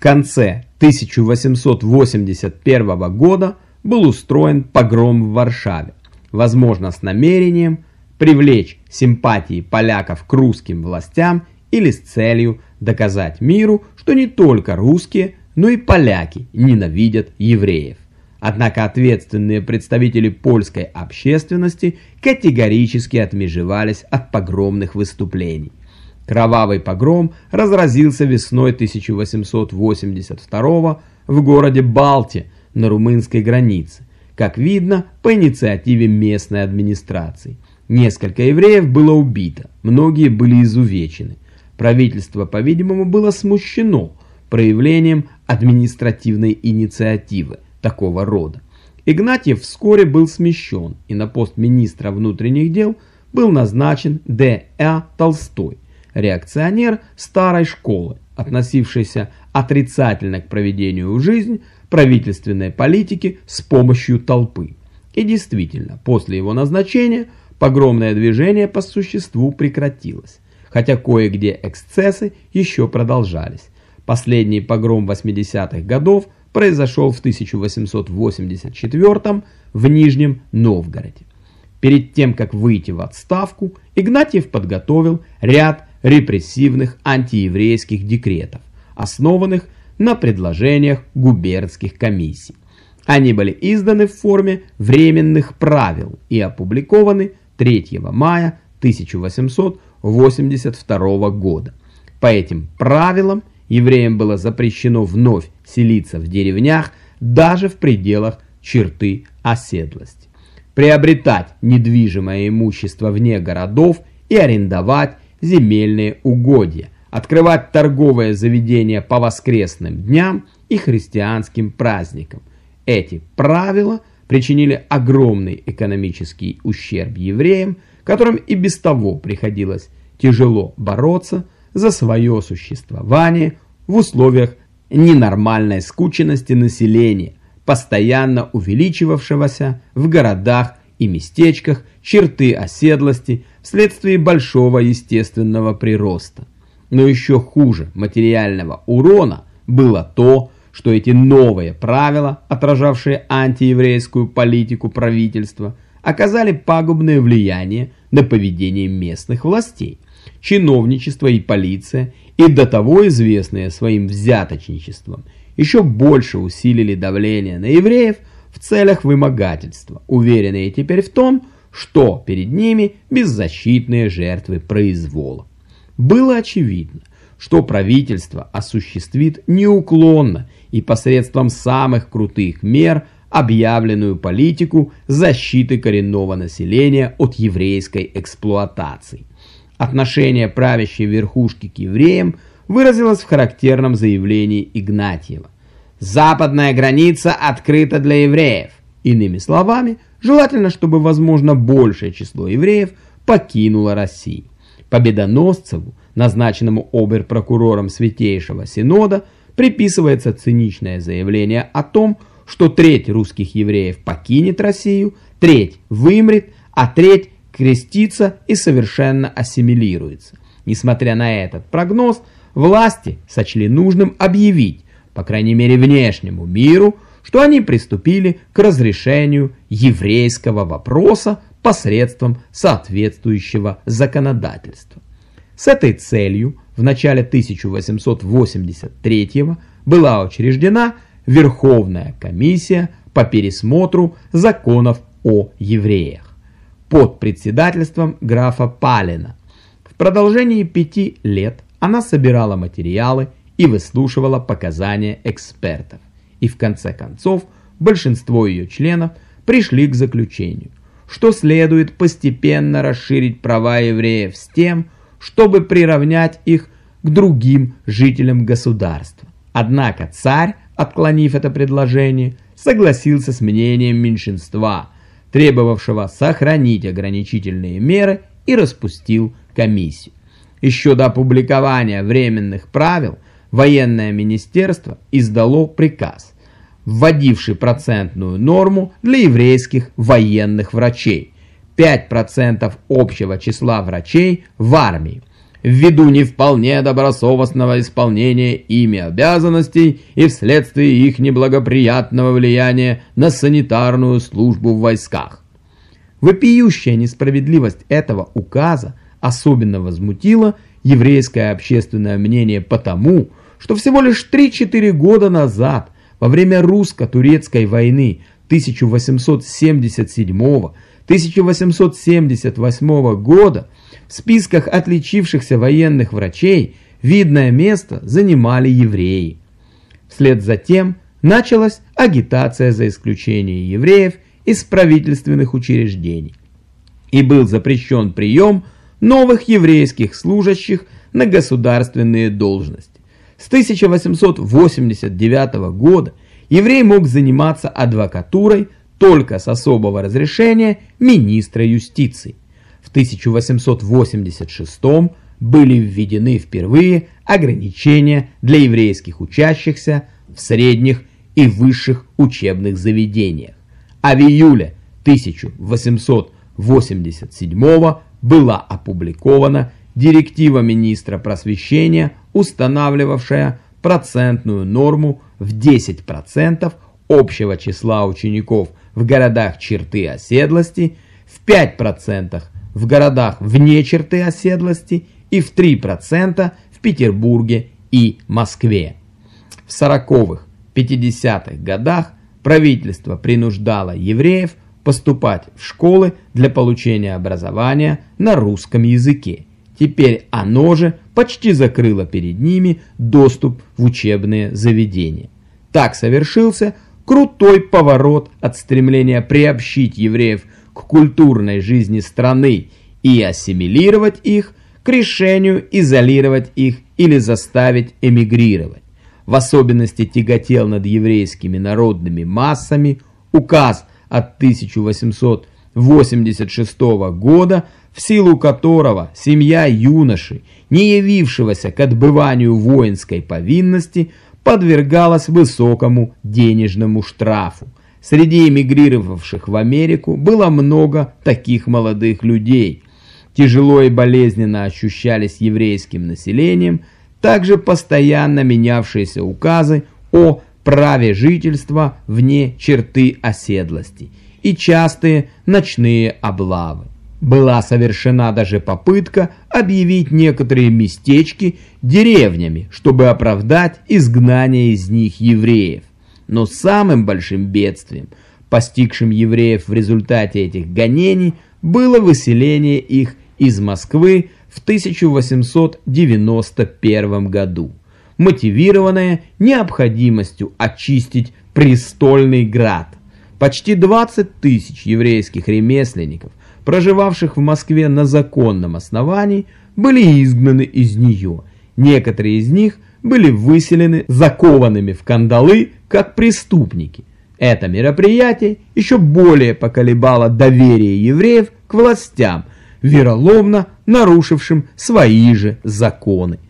конце 1881 года был устроен погром в Варшаве, возможно с намерением привлечь симпатии поляков к русским властям или с целью доказать миру, что не только русские, но и поляки ненавидят евреев. Однако ответственные представители польской общественности категорически отмежевались от погромных выступлений. Кровавый погром разразился весной 1882 в городе Балти на румынской границе, как видно по инициативе местной администрации. Несколько евреев было убито, многие были изувечены. Правительство, по-видимому, было смущено проявлением административной инициативы такого рода. Игнатьев вскоре был смещен, и на пост министра внутренних дел был назначен Д.А. Толстой, реакционер старой школы, относившийся отрицательно к проведению в жизнь правительственной политики с помощью толпы. И действительно, после его назначения погромное движение по существу прекратилось, хотя кое-где эксцессы еще продолжались. Последний погром 80-х годов произошел в 1884 в Нижнем Новгороде. Перед тем, как выйти в отставку, Игнатьев подготовил ряд репрессивных антиеврейских декретов, основанных на предложениях губернских комиссий. Они были изданы в форме временных правил и опубликованы 3 мая 1882 года. По этим правилам евреям было запрещено вновь селиться в деревнях даже в пределах черты оседлости, приобретать недвижимое имущество вне городов и арендовать земельные угодья, открывать торговые заведения по воскресным дням и христианским праздникам. Эти правила причинили огромный экономический ущерб евреям, которым и без того приходилось тяжело бороться за свое существование в условиях ненормальной скученности населения, постоянно увеличивавшегося в городах и местечках черты оседлости вследствие большого естественного прироста. Но еще хуже материального урона было то, что эти новые правила, отражавшие антиеврейскую политику правительства, оказали пагубное влияние на поведение местных властей. Чиновничество и полиция, и до того известные своим взяточничеством, еще больше усилили давление на евреев в целях вымогательства, уверенные теперь в том, что перед ними беззащитные жертвы произвола. Было очевидно, что правительство осуществит неуклонно и посредством самых крутых мер объявленную политику защиты коренного населения от еврейской эксплуатации. Отношение правящей верхушки к евреям выразилось в характерном заявлении Игнатьева. «Западная граница открыта для евреев». Иными словами, желательно, чтобы, возможно, большее число евреев покинуло Россию. Победоносцеву, назначенному обер-прокурором Святейшего Синода, приписывается циничное заявление о том, что треть русских евреев покинет Россию, треть вымрет, а треть крестится и совершенно ассимилируется. Несмотря на этот прогноз, власти сочли нужным объявить, по крайней мере внешнему миру, что они приступили к разрешению еврейского вопроса посредством соответствующего законодательства. С этой целью в начале 1883 была учреждена Верховная комиссия по пересмотру законов о евреях под председательством графа Палина. В продолжении пяти лет она собирала материалы и выслушивала показания экспертов. И в конце концов большинство ее членов пришли к заключению, что следует постепенно расширить права евреев с тем, чтобы приравнять их к другим жителям государства. Однако царь, отклонив это предложение, согласился с мнением меньшинства – требовавшего сохранить ограничительные меры и распустил комиссию. Еще до опубликования временных правил военное министерство издало приказ, вводивший процентную норму для еврейских военных врачей, 5% общего числа врачей в армии. ввиду не вполне добросовестного исполнения ими обязанностей и вследствие их неблагоприятного влияния на санитарную службу в войсках. Вопиющая несправедливость этого указа особенно возмутила еврейское общественное мнение потому, что всего лишь 3-4 года назад, во время русско-турецкой войны 1877-1878 года, в списках отличившихся военных врачей видное место занимали евреи. Вслед за тем началась агитация за исключение евреев из правительственных учреждений. И был запрещен прием новых еврейских служащих на государственные должности. С 1889 года еврей мог заниматься адвокатурой только с особого разрешения министра юстиции. В 1886 были введены впервые ограничения для еврейских учащихся в средних и высших учебных заведениях. А в июле 1887 была опубликована директива министра просвещения, устанавливавшая процентную норму в 10% общего числа учеников в городах черты оседлости, в 5% в городах вне черты оседлости и в 3% в Петербурге и Москве. В 40-х, 50-х годах правительство принуждало евреев поступать в школы для получения образования на русском языке. Теперь оно же почти закрыло перед ними доступ в учебные заведения. Так совершился крутой поворот от стремления приобщить евреев к культурной жизни страны и ассимилировать их к решению изолировать их или заставить эмигрировать. В особенности тяготел над еврейскими народными массами указ от 1886 года, в силу которого семья юноши, не явившегося к отбыванию воинской повинности, подвергалась высокому денежному штрафу. Среди эмигрировавших в Америку было много таких молодых людей. Тяжело и болезненно ощущались еврейским населением также постоянно менявшиеся указы о праве жительства вне черты оседлости и частые ночные облавы. Была совершена даже попытка объявить некоторые местечки деревнями, чтобы оправдать изгнание из них евреев. Но самым большим бедствием, постигшим евреев в результате этих гонений, было выселение их из Москвы в 1891 году мотивированное необходимостью очистить престольный град. Почти 20 тысяч еврейских ремесленников, проживавших в Москве на законном основании, были изгнаны из нее. Некоторые из них были выселены закованными в кандалы, как преступники. Это мероприятие еще более поколебало доверие евреев к властям, вероломно нарушившим свои же законы.